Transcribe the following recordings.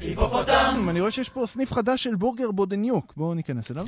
היפופוטם! אני רואה שיש פה סניף חדש של בורגר בודניוק. בואו ניכנס אליו.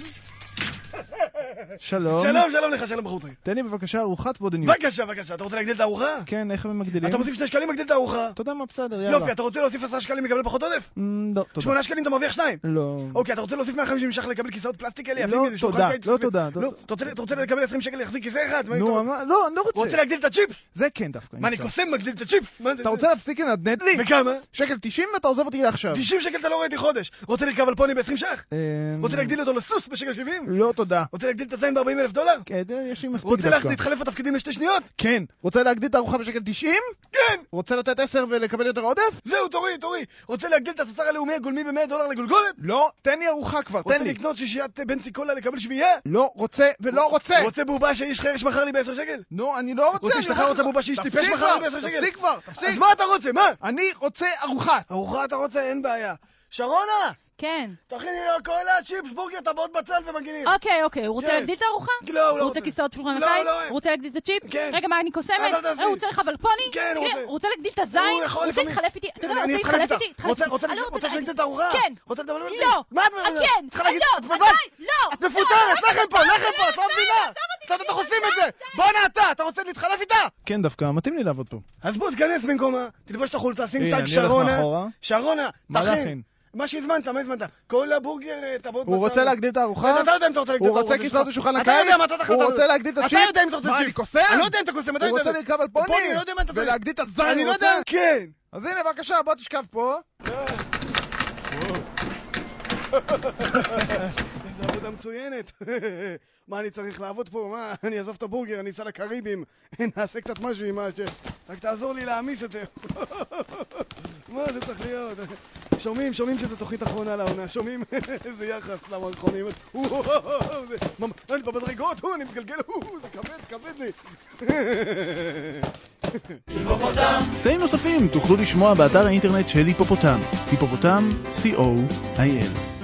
שלום. שלום, שלום לך, שלום בחור טרי. תן לי בבקשה ארוחת בודניוק. בבקשה, בבקשה, אתה רוצה להגדיל את הארוחה? כן, איך הם מגדילים? אתה מוסיף שני שקלים, מגדיל את הארוחה. אתה יודע מה, בסדר, יאללה. יופי, אתה רוצה להוסיף עשרה שקלים, לקבל פחות עודף? אמ, לא, תודה. שמונה שקלים אתה מרוויח שניים. לא. אוקיי, אתה רוצה להוסיף 150 ש"ח לקבל כיסאות פלסטיק כאלה יפים לא, תודה? לא, תודה, לא, תודה. אתה רוצה- לקבל 20 שקל להחזיק כיסא אחד? נו, לא, אני לא רוצה. רוצה להגדיל את הצ'יפס? זה כן דווקא. מה, אני. קוסם מגדיל את הצ'יפס? אתה רוצה להפסיק לנדנד לי? וכמה? שקל 90 ואתה עוזב אותי לעכשיו. 90 שקל אתה לא רואה אותי חודש. רוצה לרכב על פוני ב-20 ש"ח? אמ, רוצה להגדיל אותו לסוס בשקל 70? לא, תודה. רוצה להגדיל את הזין ב-40 אלף דולר? כן, יש לי מספיק רוצה דווקא. להתחלף בתפקידים לשתי שניות? כן. רוצה להגדיל את הארוחה בשקל 90? כן! רוצה לתת 10 ולקבל יותר עודף? זהו, תורי, תורי. רוצה להגדיל את התוצר הלאומי הגולמי ב-100 דולר לגולגולת? לא, תן לי ארוחה כבר, רוצה תן לי. לקנות שישיית בנצי קולה לקבל שביעייה? לא רוצה ולא רוצה. רוצה בובה שאיש חרש מכר לי ב-10 שקל? נו, אני לא רוצה. רוצה שתחר הולך רוצה בובה שאיש טיפש מכר לי כבר, ב-10 שקל? תפסיק כבר, תפסיק. אז מה אתה רוצה? מה? אני רוצה ארוחה. ארוחה אתה רוצה? אין בעיה. שרונה! כן. תכיני לו קולה, צ'יפס, בורגר, טבעות בצל ומגינים. אוקיי, אוקיי, הוא רוצה כן. להגדיל את הארוחה? לא, הוא לא הוא רוצה רוצה. כיסאות שולחן לא, הקיץ? לא, הוא רוצה להגדיל את הצ'יפס? כן. רגע, מה אני קוסמת? אבל. אה, הוא רוצה לחבל פוני? כן, הוא רוצה. הוא רוצה להגדיל את הזין? הוא הוא רוצה. להתחלף איתי? אתה יודע אני רוצה להתחלף. איתי? רוצה- רוצה- לא רוצה שנגדיל את הארוחה? כן. רוצה לדבר איתי? לא. מה את אה, מדברת? כן. צריכה להגיד, לא, את מבלבלת. לא. את מפוטרת, לא, לכם פה, לא, לכם פה, את לא לא, מבינה. קצת אתם עושים את זה. בואנה אתה, אתה רוצה להתחלף איתה? כן, דווקא, מתאים לי לעבוד פה. אז בוא, תיכנס במקומה, תלבש את החולצה, שים הולך שרונה. שרונה, תכין. מה שהזמנת, מה הזמנת? קולה בורגר, אה, טבעות הוא רוצה להגדיל את הארוחה? אתה יודע אם אתה רוצה להגדיל את הוא רוצה הארוחה כיסאות. לשולחן אתה הקיץ? יודע מה אתה תחת... הוא רוצה להגדיל את אתה הצ'יפ? יודע אם אתה רוצה מה, צ'יפ. אני קוסם? אני לא יודע אם אתה קוסם, אתה הוא. רוצה לרכב על פוני? לא יודע מה אתה ולהגדיל את הזין, אני לא יודע? כן. אז הנה, בבקשה, בוא תשכב פה. איזה עבודה מצוינת. מה אני צריך לעבוד פה? מה, אני אעזוב את הבורגר, אני אסע לקריבים, נעשה קצת משהו עם מה ש... רק תעזור לי להעמיס את זה. מה זה צריך להיות? שומעים, שומעים שזו תוכנית אחרונה לעונה, שומעים? איזה יחס למערכונים. ממ- אני היפופוטם, היפופוטם, co.il.